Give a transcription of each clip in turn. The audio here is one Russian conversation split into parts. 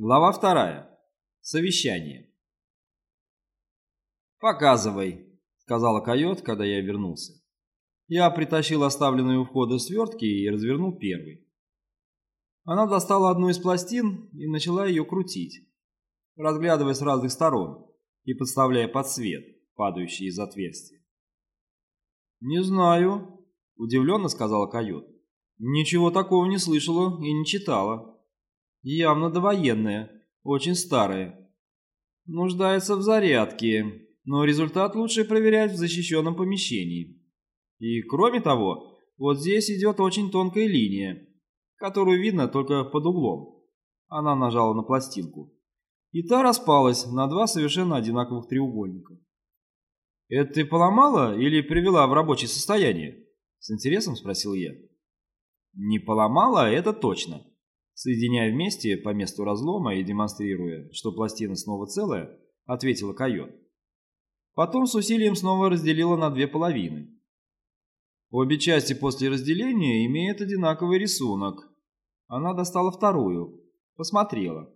Глава вторая. Совещание. «Показывай», — сказала койот, когда я вернулся. Я притащил оставленные у входа свертки и развернул первый. Она достала одну из пластин и начала ее крутить, разглядывая с разных сторон и подставляя под свет, падающий из отверстия. «Не знаю», — удивленно сказала койот. «Ничего такого не слышала и не читала». Явно довоенная, очень старая. Нуждается в зарядке, но результат лучше проверять в защищенном помещении. И кроме того, вот здесь идет очень тонкая линия, которую видно только под углом. Она нажала на пластинку. И та распалась на два совершенно одинаковых треугольника. «Это ты поломала или привела в рабочее состояние?» С интересом спросил я. «Не поломала, это точно соединяя вместе по месту разлома и демонстрируя, что пластина снова целая, ответила койот. Потом с усилием снова разделила на две половины. Обе части после разделения имеют одинаковый рисунок. Она достала вторую, посмотрела.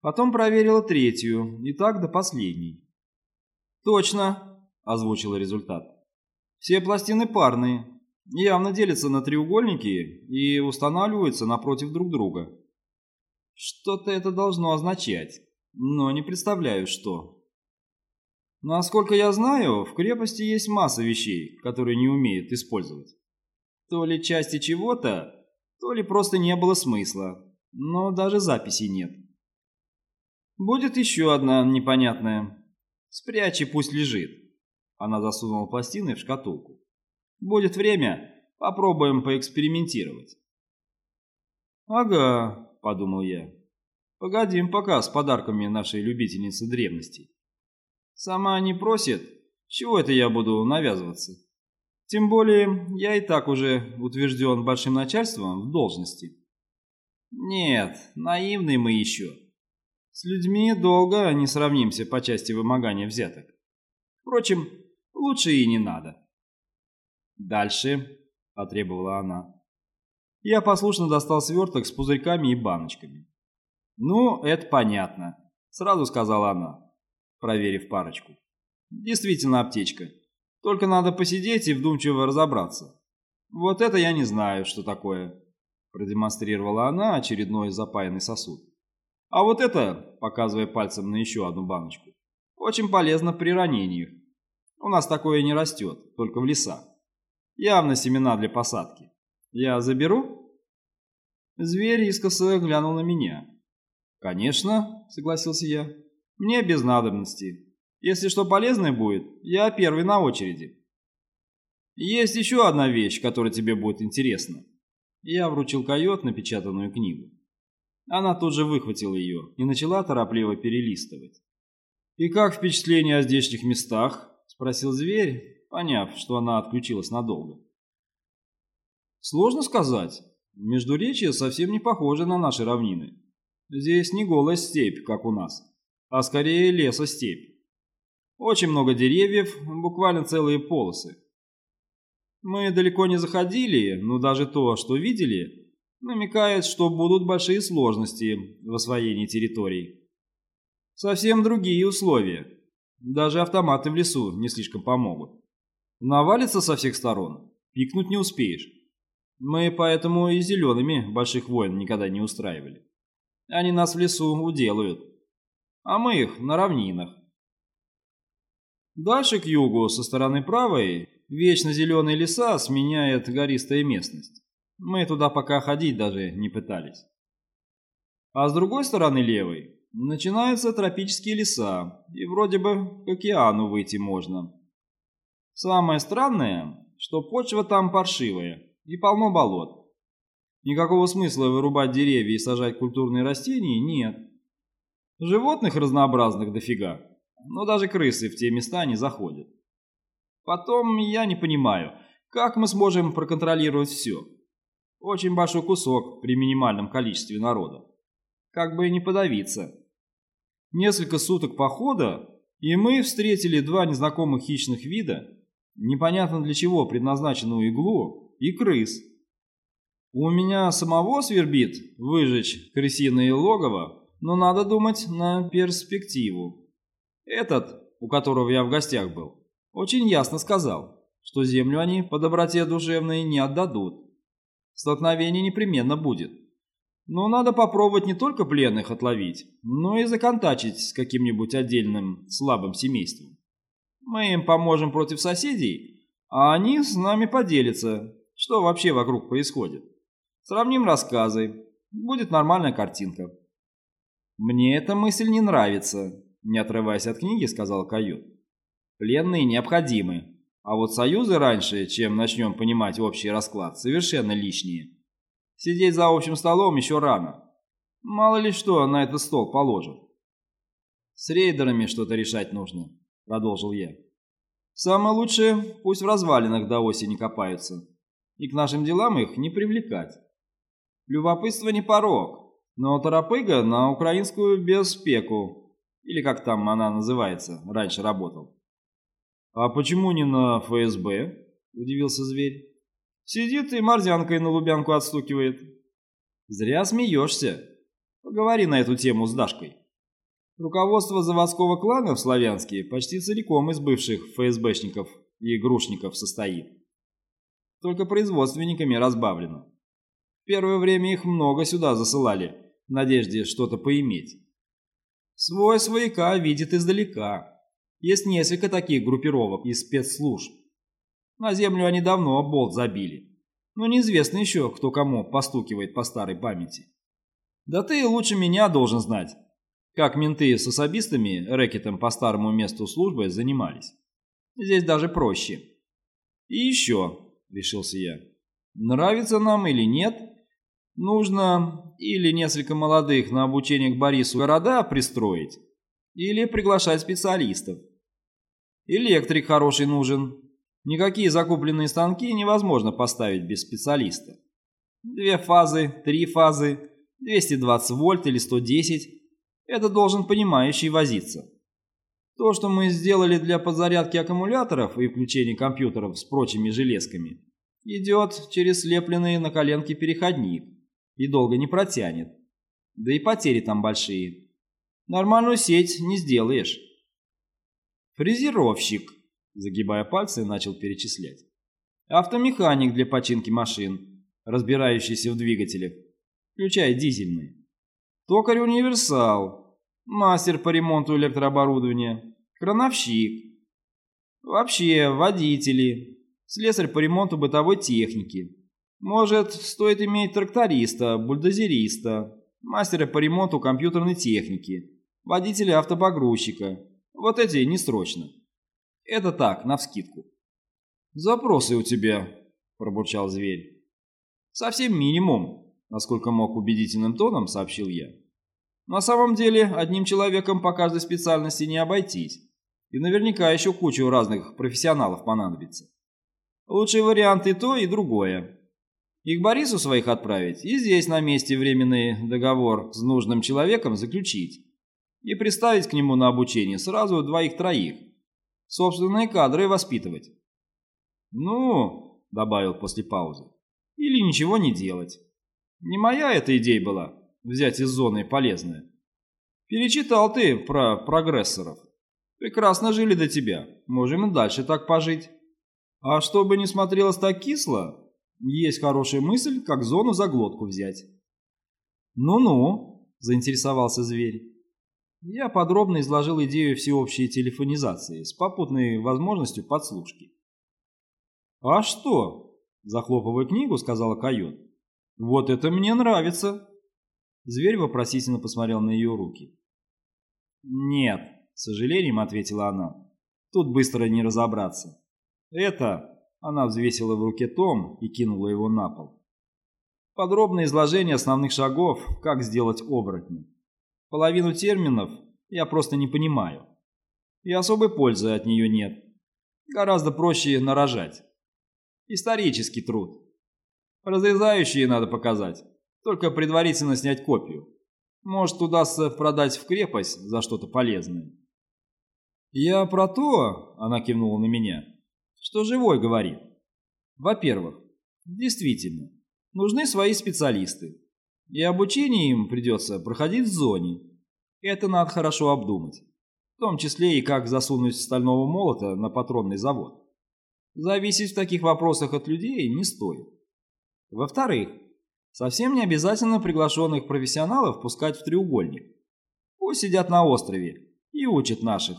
Потом проверила третью, и так до последней. «Точно», – озвучила результат. «Все пластины парные, явно делятся на треугольники и устанавливаются напротив друг друга. Что-то это должно означать, но не представляю, что. Насколько я знаю, в крепости есть масса вещей, которые не умеют использовать. То ли части чего-то, то ли просто не было смысла, но даже записей нет. Будет еще одна непонятная. Спрячь и пусть лежит. Она засунула пластины в шкатулку. Будет время, попробуем поэкспериментировать. Ага, подумал я. Погодим пока с подарками нашей любительницы древностей. Сама не просит, чего это я буду навязываться? Тем более, я и так уже утвержден большим начальством в должности. Нет, наивный мы еще. С людьми долго не сравнимся по части вымогания взяток. Впрочем, лучше и не надо. «Дальше», – потребовала она. Я послушно достал сверток с пузырьками и баночками. «Ну, это понятно», – сразу сказала она, проверив парочку. «Действительно аптечка. Только надо посидеть и вдумчиво разобраться. Вот это я не знаю, что такое», – продемонстрировала она очередной запаянный сосуд. «А вот это», – показывая пальцем на еще одну баночку, – «очень полезно при ранениях. У нас такое не растет, только в лесах. Явно семена для посадки. Я заберу?» Зверь искоса глянул на меня. «Конечно», — согласился я. «Мне без надобности. Если что полезное будет, я первый на очереди». «Есть еще одна вещь, которая тебе будет интересна». Я вручил койот напечатанную книгу. Она тут же выхватила ее и начала торопливо перелистывать. «И как впечатление о здешних местах?» – спросил зверь, поняв, что она отключилась надолго. Сложно сказать. Междуречье совсем не похоже на наши равнины. Здесь не голая степь, как у нас, а скорее лесостепь. Очень много деревьев, буквально целые полосы. Мы далеко не заходили, но даже то, что видели, намекает, что будут большие сложности в освоении территорий. Совсем другие условия. Даже автоматы в лесу не слишком помогут. Навалится со всех сторон, пикнуть не успеешь. Мы поэтому и зелеными больших войн никогда не устраивали. Они нас в лесу уделают, а мы их на равнинах. Дальше к югу, со стороны правой, вечно зеленые леса сменяет гористая местность. Мы туда пока ходить даже не пытались. А с другой стороны левой начинаются тропические леса, и вроде бы к океану выйти можно. Самое странное, что почва там паршивая и полно болот. Никакого смысла вырубать деревья и сажать культурные растения нет. Животных разнообразных дофига, но даже крысы в те места не заходят. Потом я не понимаю, как мы сможем проконтролировать все. Очень большой кусок при минимальном количестве народа. Как бы и не подавиться. Несколько суток похода, и мы встретили два незнакомых хищных вида, непонятно для чего предназначенную иглу и крыс. У меня самого свербит выжечь крысиное логово но надо думать на перспективу. Этот, у которого я в гостях был, очень ясно сказал, что землю они по доброте душевной не отдадут. Столкновение непременно будет. Но надо попробовать не только пленных отловить, но и законтачить с каким-нибудь отдельным слабым семейством. Мы им поможем против соседей, а они с нами поделятся, что вообще вокруг происходит. Сравним рассказы, будет нормальная картинка. Мне эта мысль не нравится, не отрываясь от книги, сказал Кают. Пленные необходимы, а вот союзы раньше, чем начнем понимать общий расклад, совершенно лишние. Сидеть за общим столом еще рано. Мало ли что на этот стол положат. С рейдерами что-то решать нужно, продолжил я. Самое лучшее, пусть в развалинах до осени копаются. И к нашим делам их не привлекать. Любопытство не порог, но торопыга на украинскую беспеку, или как там она называется, раньше работал. «А почему не на ФСБ?» – удивился зверь. Сидит и морзянкой на лубянку отстукивает. Зря смеешься. Поговори на эту тему с Дашкой. Руководство заводского клана в Славянске почти целиком из бывших ФСБшников и игрушников состоит. Только производственниками разбавлено. В первое время их много сюда засылали, в надежде что-то поиметь. Свой свояка видит издалека. Есть несколько таких группировок из спецслужб. На землю они давно болт забили. Но неизвестно еще, кто кому постукивает по старой памяти. Да ты лучше меня должен знать, как менты с особистами рэкетом по старому месту службы занимались. Здесь даже проще. И еще, решился я, нравится нам или нет, нужно или несколько молодых на обучение к Борису города пристроить, или приглашать специалистов. Электрик хороший нужен, Никакие закупленные станки невозможно поставить без специалиста. Две фазы, три фазы, 220 вольт или 110 – это должен понимающий возиться. То, что мы сделали для подзарядки аккумуляторов и включения компьютеров с прочими железками, идет через слепленный на коленке переходник и долго не протянет. Да и потери там большие. Нормальную сеть не сделаешь. Фрезеровщик загибая пальцы, начал перечислять. Автомеханик для починки машин, разбирающийся в двигателях, включая дизельные. Токарь-универсал, мастер по ремонту электрооборудования, крановщик. Вообще, водители, слесарь по ремонту бытовой техники. Может, стоит иметь тракториста, бульдозериста, мастера по ремонту компьютерной техники, водителя автопогрузчика. Вот эти не срочно. Это так, навскидку. «Запросы у тебя», – пробурчал зверь. «Совсем минимум», – насколько мог убедительным тоном сообщил я. «На самом деле, одним человеком по каждой специальности не обойтись, и наверняка еще кучу разных профессионалов понадобится. Лучший вариант и то, и другое. И к Борису своих отправить, и здесь на месте временный договор с нужным человеком заключить, и приставить к нему на обучение сразу двоих-троих, собственные кадры воспитывать. Ну, добавил после паузы, или ничего не делать. Не моя эта идея была, взять из зоны полезное. Перечитал ты про прогрессоров. Прекрасно жили до тебя, можем и дальше так пожить. А чтобы не смотрелось так кисло, есть хорошая мысль, как зону за глотку взять. «Ну-ну», — заинтересовался зверь. Я подробно изложил идею всеобщей телефонизации с попутной возможностью подслушки. «А что?» – захлопывая книгу, сказала Койот. «Вот это мне нравится!» Зверь вопросительно посмотрел на ее руки. «Нет», – с сожалением ответила она. «Тут быстро не разобраться. Это...» – она взвесила в руке том и кинула его на пол. Подробное изложение основных шагов, как сделать оборотня. Половину терминов я просто не понимаю. И особой пользы от нее нет. Гораздо проще нарожать. Исторический труд. Разрезающие надо показать. Только предварительно снять копию. Может, удастся продать в крепость за что-то полезное. «Я про то», — она кивнула на меня, — «что живой говорит. Во-первых, действительно, нужны свои специалисты и обучение им придется проходить в зоне. Это надо хорошо обдумать. В том числе и как засунуть стального молота на патронный завод. Зависеть в таких вопросах от людей не стоит. Во-вторых, совсем не обязательно приглашенных профессионалов пускать в треугольник. Пусть сидят на острове и учат наших.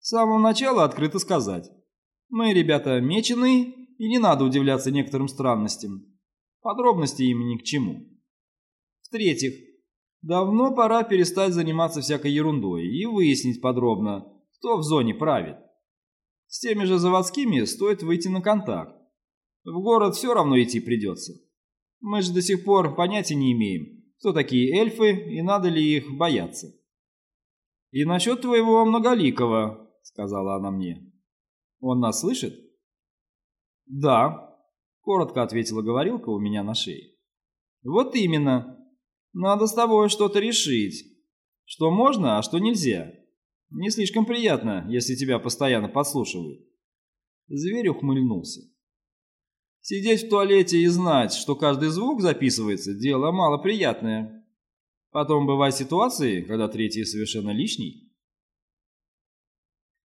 С самого начала открыто сказать. Мы, ребята, меченые, и не надо удивляться некоторым странностям. Подробности им ни к чему. В-третьих, давно пора перестать заниматься всякой ерундой и выяснить подробно, кто в зоне правит. С теми же заводскими стоит выйти на контакт. В город все равно идти придется. Мы же до сих пор понятия не имеем, кто такие эльфы и надо ли их бояться. «И насчет твоего многоликого», — сказала она мне. «Он нас слышит?» «Да», — коротко ответила говорилка у меня на шее. «Вот именно. Надо с тобой что-то решить. Что можно, а что нельзя. Не слишком приятно, если тебя постоянно подслушивают». Зверь ухмыльнулся. Сидеть в туалете и знать, что каждый звук записывается, дело малоприятное. Потом бывают ситуации, когда третий совершенно лишний.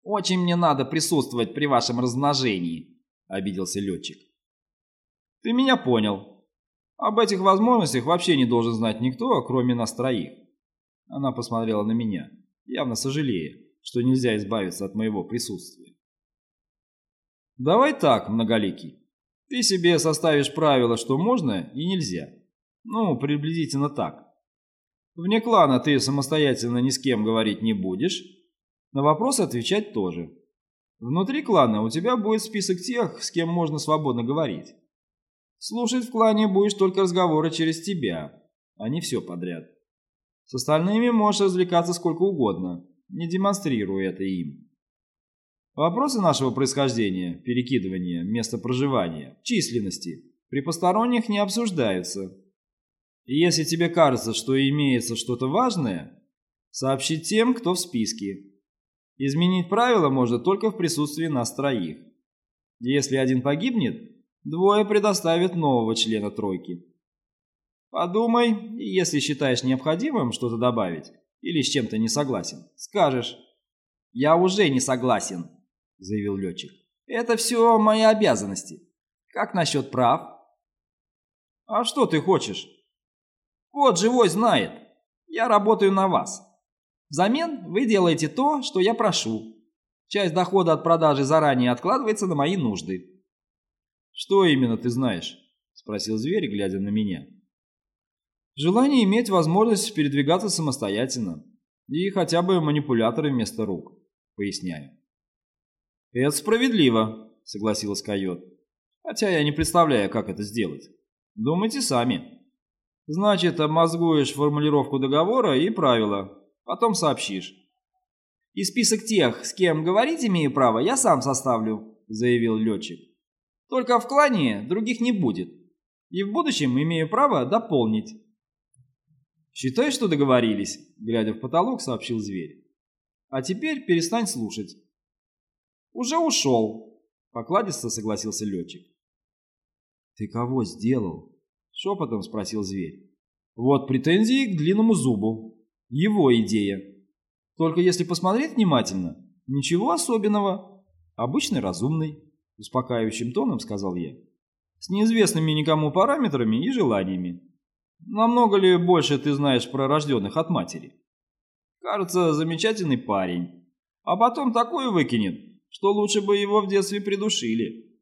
«Очень мне надо присутствовать при вашем размножении», — обиделся летчик. «Ты меня понял. Об этих возможностях вообще не должен знать никто, кроме нас троих». Она посмотрела на меня, явно сожалея, что нельзя избавиться от моего присутствия. «Давай так, многоликий. Ты себе составишь правила, что можно и нельзя. Ну, приблизительно так. Вне клана ты самостоятельно ни с кем говорить не будешь, на вопросы отвечать тоже. Внутри клана у тебя будет список тех, с кем можно свободно говорить. Слушать в клане будешь только разговоры через тебя, а не все подряд. С остальными можешь развлекаться сколько угодно, не демонстрируя это им. Вопросы нашего происхождения, перекидывания, места проживания, численности при посторонних не обсуждаются. И если тебе кажется, что имеется что-то важное, сообщи тем, кто в списке. Изменить правила можно только в присутствии нас троих. Если один погибнет, двое предоставят нового члена тройки. Подумай, и если считаешь необходимым что-то добавить или с чем-то не согласен, скажешь «Я уже не согласен», — заявил летчик. «Это все мои обязанности. Как насчет прав?» «А что ты хочешь?» «Вот живой знает. Я работаю на вас. Взамен вы делаете то, что я прошу. Часть дохода от продажи заранее откладывается на мои нужды». «Что именно ты знаешь?» — спросил зверь, глядя на меня. «Желание иметь возможность передвигаться самостоятельно и хотя бы манипуляторы вместо рук», — поясняю. «Это справедливо», — согласилась койот. «Хотя я не представляю, как это сделать. Думайте сами. Значит, обмозгуешь формулировку договора и правила, потом сообщишь». «И список тех, с кем говорить имею право, я сам составлю», — заявил летчик. «Только в клане других не будет. И в будущем имею право дополнить». «Считай, что договорились», — глядя в потолок, сообщил зверь. «А теперь перестань слушать. «Уже ушел», — покладисто согласился летчик. «Ты кого сделал?» — шепотом спросил зверь. «Вот претензии к длинному зубу. Его идея. Только если посмотреть внимательно, ничего особенного. Обычный разумный», — успокаивающим тоном сказал я. «С неизвестными никому параметрами и желаниями. Намного ли больше ты знаешь про рожденных от матери? Кажется, замечательный парень. А потом такое выкинет, что лучше бы его в детстве придушили.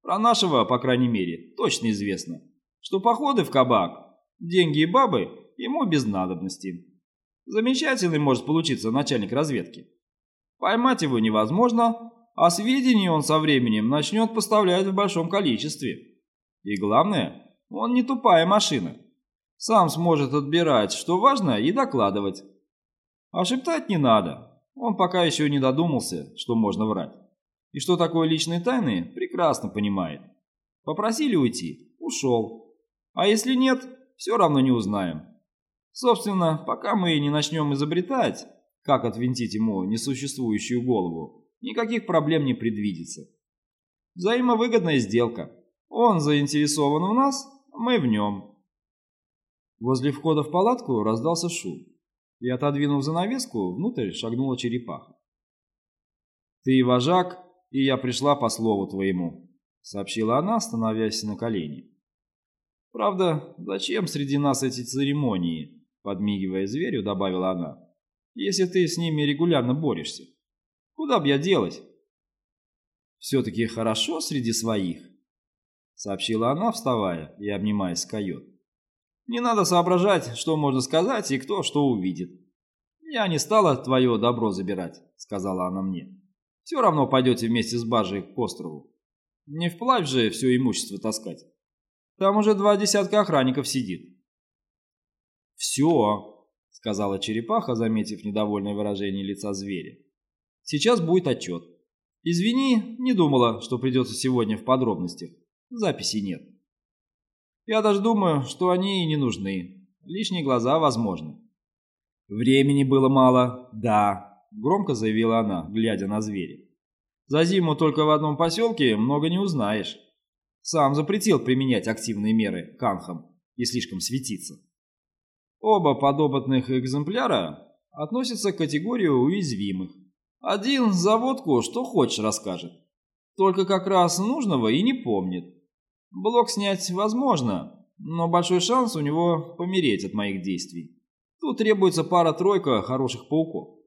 Про нашего, по крайней мере, точно известно, что походы в кабак, деньги и бабы ему без надобности. Замечательный может получиться начальник разведки. Поймать его невозможно, а сведения он со временем начнет поставлять в большом количестве. И главное, он не тупая машина. Сам сможет отбирать, что важно, и докладывать. А шептать не надо, он пока еще не додумался, что можно врать. И что такое личные тайны, прекрасно понимает. Попросили уйти, ушел. А если нет, все равно не узнаем. Собственно, пока мы не начнем изобретать, как отвинтить ему несуществующую голову, никаких проблем не предвидится. Взаимовыгодная сделка. Он заинтересован в нас, мы в нем. Возле входа в палатку раздался шум. И, отодвинув занавеску, внутрь шагнула черепаха. «Ты вожак, и я пришла по слову твоему», — сообщила она, становясь на колени. «Правда, зачем среди нас эти церемонии?» — подмигивая зверю, добавила она. «Если ты с ними регулярно борешься. Куда б я делась?» «Все-таки хорошо среди своих», — сообщила она, вставая и обнимаясь с койот. «Не надо соображать, что можно сказать и кто что увидит. Я не стала твое добро забирать», — сказала она мне. «Все равно пойдете вместе с Бажей к острову. Не вплавь же все имущество таскать». Там уже два десятка охранников сидит. «Все», — сказала черепаха, заметив недовольное выражение лица зверя. «Сейчас будет отчет. Извини, не думала, что придется сегодня в подробностях. Записи нет. Я даже думаю, что они и не нужны. Лишние глаза возможны». «Времени было мало, да», — громко заявила она, глядя на зверя. «За зиму только в одном поселке много не узнаешь». Сам запретил применять активные меры канхам и слишком светиться. Оба подопытных экземпляра относятся к категории уязвимых. Один за водку что хочешь расскажет. Только как раз нужного и не помнит. Блок снять возможно, но большой шанс у него помереть от моих действий. Тут требуется пара-тройка хороших пауков.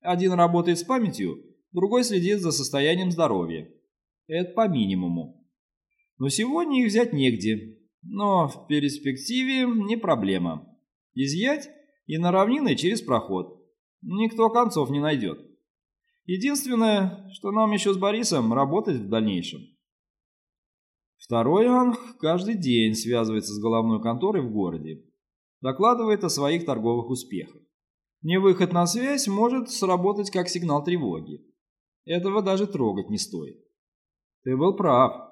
Один работает с памятью, другой следит за состоянием здоровья. Это по минимуму. Но сегодня их взять негде. Но в перспективе не проблема. Изъять и на равнины через проход. Никто концов не найдет. Единственное, что нам еще с Борисом работать в дальнейшем. Второй анг каждый день связывается с головной конторой в городе. Докладывает о своих торговых успехах. Невыход на связь может сработать как сигнал тревоги. Этого даже трогать не стоит. Ты был прав.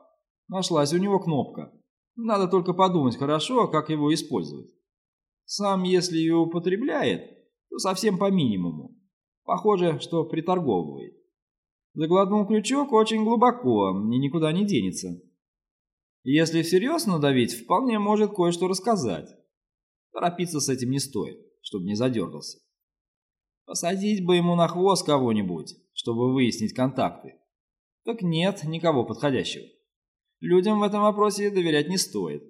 Нашлась у него кнопка. Надо только подумать хорошо, как его использовать. Сам, если ее употребляет, то совсем по минимуму. Похоже, что приторговывает. Заглотнул крючок очень глубоко и никуда не денется. Если всерьез надавить, вполне может кое-что рассказать. Торопиться с этим не стоит, чтобы не задергался. Посадить бы ему на хвост кого-нибудь, чтобы выяснить контакты. Так нет никого подходящего людям в этом вопросе доверять не стоит.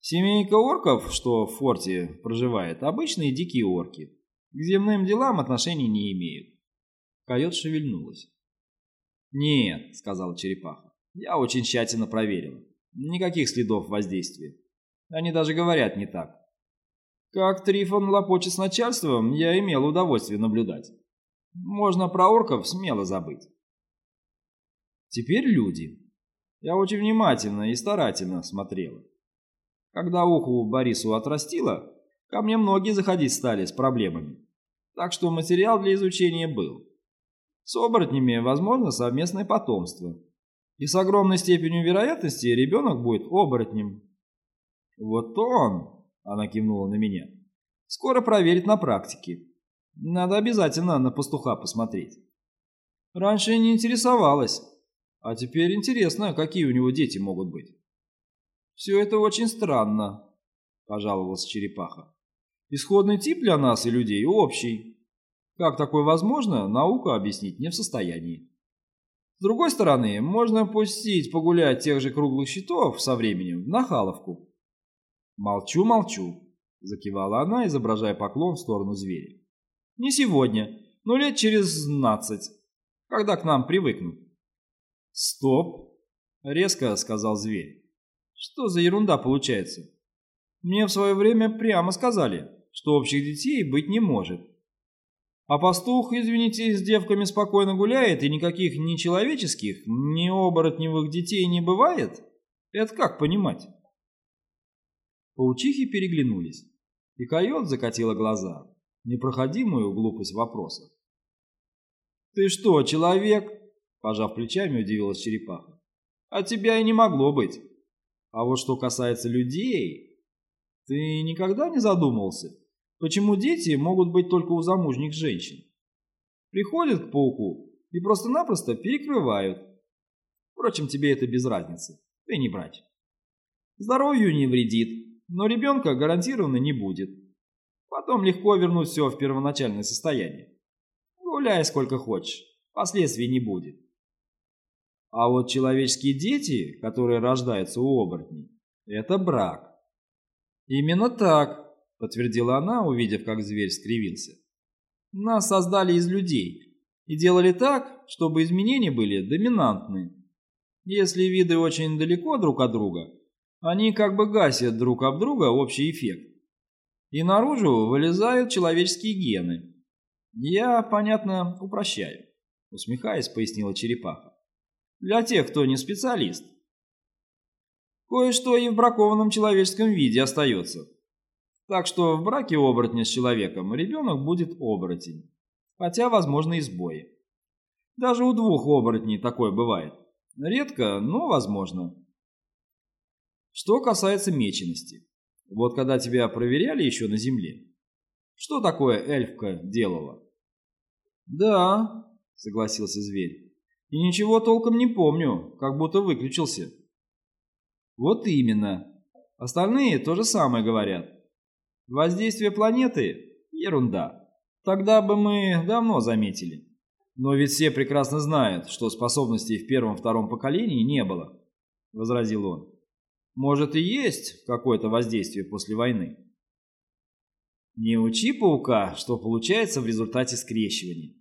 Семейка орков, что в форте проживает, обычные дикие орки. К земным делам отношений не имеют. Койот шевельнулась. «Нет», — сказала черепаха, — «я очень тщательно проверил. Никаких следов воздействия. Они даже говорят не так. Как Трифон лопочет с начальством, я имел удовольствие наблюдать. Можно про орков смело забыть. Теперь люди. Я очень внимательно и старательно смотрела. Когда уху Борису отрастило, ко мне многие заходить стали с проблемами. Так что материал для изучения был. С оборотнями возможно совместное потомство. И с огромной степенью вероятности ребенок будет оборотнем. Вот он, она кивнула на меня, скоро проверит на практике. Надо обязательно на пастуха посмотреть. Раньше не интересовалась. А теперь интересно, какие у него дети могут быть. Все это очень странно, пожаловалась черепаха. Исходный тип для нас и людей общий. Как такое возможно, наука объяснить не в состоянии. С другой стороны, можно пустить погулять тех же круглых щитов со временем в Нахаловку. Молчу, молчу, закивала она, изображая поклон в сторону зверя. Не сегодня, но лет через двенадцать, когда к нам привыкнут. «Стоп!» — резко сказал зверь. «Что за ерунда получается? Мне в свое время прямо сказали, что общих детей быть не может. А пастух, извините, с девками спокойно гуляет, и никаких ни человеческих, ни оборотневых детей не бывает? Это как понимать?» Паучихи переглянулись, и койот закатила глаза, непроходимую глупость вопроса. «Ты что, человек?» Пожав плечами, удивилась черепаха. А тебя и не могло быть. А вот что касается людей... Ты никогда не задумывался, почему дети могут быть только у замужних женщин? Приходят к пауку и просто-напросто перекрывают. Впрочем, тебе это без разницы. Ты не врач. Здоровью не вредит, но ребенка гарантированно не будет. Потом легко вернуть все в первоначальное состояние. Гуляй сколько хочешь, последствий не будет. А вот человеческие дети, которые рождаются у оборотней, это брак. Именно так, подтвердила она, увидев, как зверь скривился. Нас создали из людей и делали так, чтобы изменения были доминантны. Если виды очень далеко друг от друга, они как бы гасят друг об друга общий эффект. И наружу вылезают человеческие гены. Я, понятно, упрощаю, усмехаясь, пояснила черепаха. Для тех, кто не специалист. Кое-что и в бракованном человеческом виде остается. Так что в браке оборотня с человеком ребенок будет оборотень. Хотя, возможно, и сбои. Даже у двух оборотней такое бывает. Редко, но возможно. Что касается мечености. Вот когда тебя проверяли еще на земле, что такое эльфка делала? Да, согласился зверь. И ничего толком не помню, как будто выключился. Вот именно. Остальные то же самое говорят. Воздействие планеты – ерунда. Тогда бы мы давно заметили. Но ведь все прекрасно знают, что способностей в первом-втором поколении не было, – возразил он. Может и есть какое-то воздействие после войны. Не учи паука, что получается в результате скрещивания,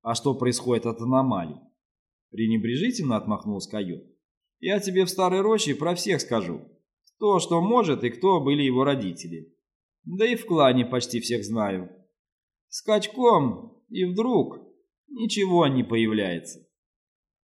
а что происходит от аномалий. Пренебрежительно отмахнулся койот. Я тебе в старой роще про всех скажу. Кто что может и кто были его родители. Да и в клане почти всех знаю. Скачком и вдруг ничего не появляется.